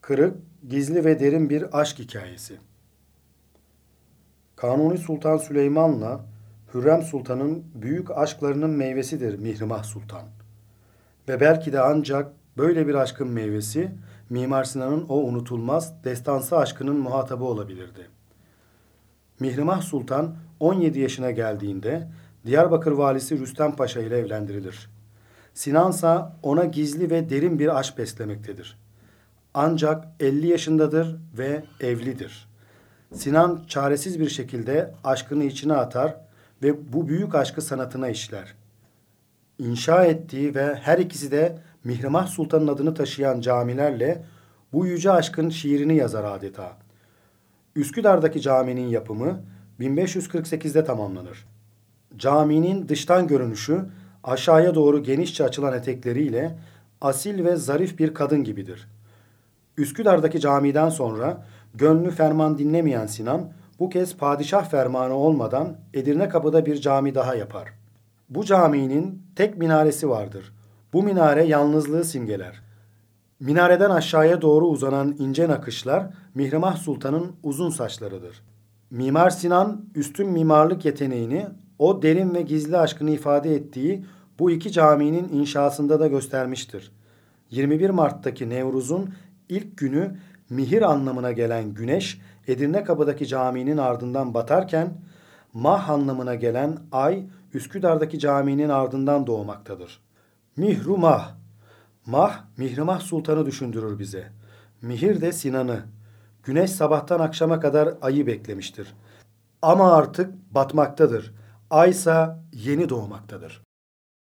Kırık, gizli ve derin bir aşk hikayesi. Kanuni Sultan Süleyman'la Hürrem Sultan'ın büyük aşklarının meyvesidir Mihrimah Sultan. Ve belki de ancak böyle bir aşkın meyvesi Mimar Sinan'ın o unutulmaz destansı aşkının muhatabı olabilirdi. Mihrimah Sultan 17 yaşına geldiğinde Diyarbakır valisi Rüstem Paşa ile evlendirilir. Sinansa ona gizli ve derin bir aşk beslemektedir. Ancak 50 yaşındadır ve evlidir. Sinan çaresiz bir şekilde aşkını içine atar ve bu büyük aşkı sanatına işler. İnşa ettiği ve her ikisi de Mihrimah Sultan'ın adını taşıyan camilerle bu yüce aşkın şiirini yazar adeta. Üsküdar'daki caminin yapımı 1548'de tamamlanır. Caminin dıştan görünüşü aşağıya doğru genişçe açılan etekleriyle asil ve zarif bir kadın gibidir. Üsküdar'daki camiden sonra gönlü ferman dinlemeyen Sinan bu kez padişah fermanı olmadan Edirne Kapı'da bir cami daha yapar. Bu caminin tek minaresi vardır. Bu minare yalnızlığı simgeler. Minareden aşağıya doğru uzanan ince nakışlar Mihrimah Sultan'ın uzun saçlarıdır. Mimar Sinan üstün mimarlık yeteneğini o derin ve gizli aşkını ifade ettiği bu iki caminin inşasında da göstermiştir. 21 Mart'taki Nevruz'un ilk günü mihir anlamına gelen güneş Edirne Kapı'daki caminin ardından batarken mah anlamına gelen ay Üsküdar'daki caminin ardından doğmaktadır. Mihru mah. Mah, Mihrimah Sultan'ı düşündürür bize. Mihir de Sinan'ı. Güneş sabahtan akşama kadar ayı beklemiştir. Ama artık batmaktadır. Aysa yeni doğmaktadır.